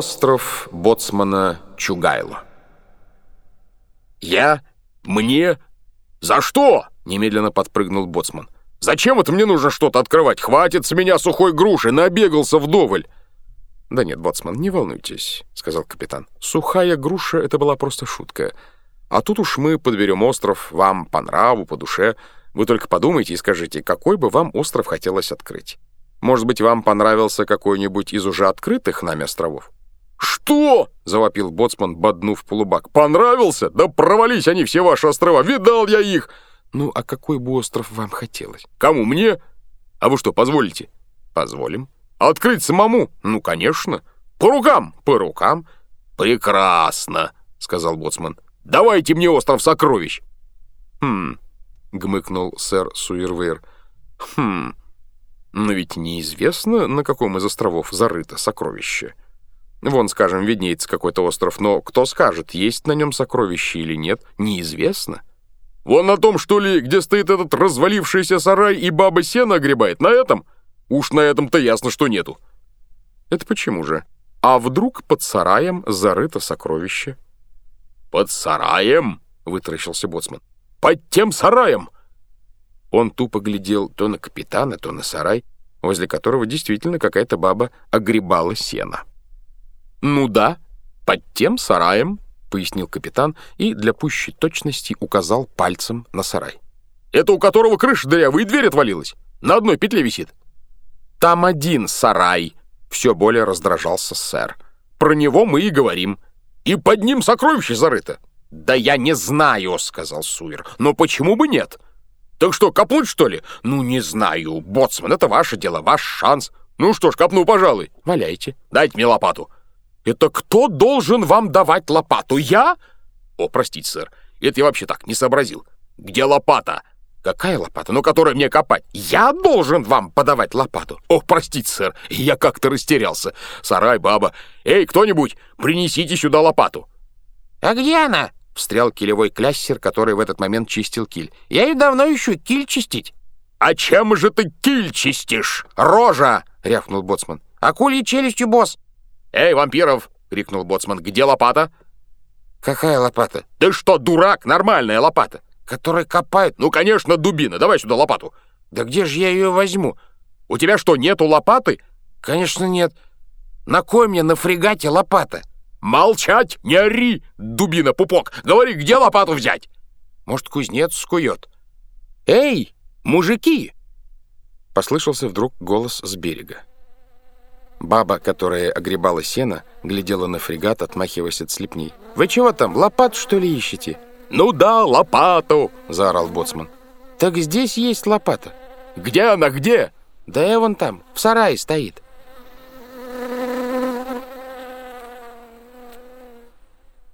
Остров боцмана Чугайло. «Я? Мне? За что?» — немедленно подпрыгнул боцман. «Зачем это мне нужно что-то открывать? Хватит с меня сухой груши, набегался вдоволь!» «Да нет, боцман, не волнуйтесь», — сказал капитан. «Сухая груша — это была просто шутка. А тут уж мы подберем остров вам по нраву, по душе. Вы только подумайте и скажите, какой бы вам остров хотелось открыть. Может быть, вам понравился какой-нибудь из уже открытых нами островов?» «Что?» — завопил боцман, боднув полубак. «Понравился? Да провались они все ваши острова! Видал я их!» «Ну, а какой бы остров вам хотелось?» «Кому? Мне? А вы что, позволите?» «Позволим». «Открыть самому? Ну, конечно. По рукам?» «По рукам». «Прекрасно», — сказал боцман. «Давайте мне остров сокровищ». «Хм», — гмыкнул сэр Суирвейр. «Хм, но ведь неизвестно, на каком из островов зарыто сокровище». Вон, скажем, виднеется какой-то остров, но кто скажет, есть на нем сокровище или нет, неизвестно. Вон на том, что ли, где стоит этот развалившийся сарай и баба сено огребает, на этом? Уж на этом-то ясно, что нету. Это почему же? А вдруг под сараем зарыто сокровище? Под сараем? Вытаращился боцман. Под тем сараем! Он тупо глядел то на капитана, то на сарай, возле которого действительно какая-то баба огребала сено. «Ну да, под тем сараем», — пояснил капитан и для пущей точности указал пальцем на сарай. «Это у которого крыша дырявая и дверь отвалилась? На одной петле висит?» «Там один сарай», — все более раздражался сэр. «Про него мы и говорим. И под ним сокровище зарыто». «Да я не знаю», — сказал Суир. «Но почему бы нет?» «Так что, копнуть, что ли?» «Ну, не знаю. Боцман, это ваше дело, ваш шанс». «Ну что ж, копну, пожалуй». «Валяйте». «Дайте мне лопату». Это кто должен вам давать лопату? Я? О, простите, сэр, это я вообще так не сообразил. Где лопата? Какая лопата? Ну, которая мне копать. Я должен вам подавать лопату. О, простите, сэр, я как-то растерялся. Сарай, баба. Эй, кто-нибудь, принесите сюда лопату. А где она? Встрял килевой кляссер, который в этот момент чистил киль. Я ее давно ищу, киль чистить. А чем же ты киль чистишь? Рожа! рявкнул боцман. Акульей челюстью, босс. «Эй, вампиров!» — крикнул боцман. «Где лопата?» «Какая лопата?» «Ты что, дурак? Нормальная лопата!» «Которая копает?» «Ну, конечно, дубина. Давай сюда лопату!» «Да где же я ее возьму?» «У тебя что, нету лопаты?» «Конечно нет. На кой мне на фрегате лопата?» «Молчать! Не ори, дубина, пупок! Говори, где лопату взять?» «Может, кузнец скует?» «Эй, мужики!» Послышался вдруг голос с берега. Баба, которая огребала сено, глядела на фрегат, отмахиваясь от слепней. «Вы чего там, лопату, что ли, ищете?» «Ну да, лопату!» — заорал боцман. «Так здесь есть лопата». «Где она, где?» «Да я вон там, в сарае стоит».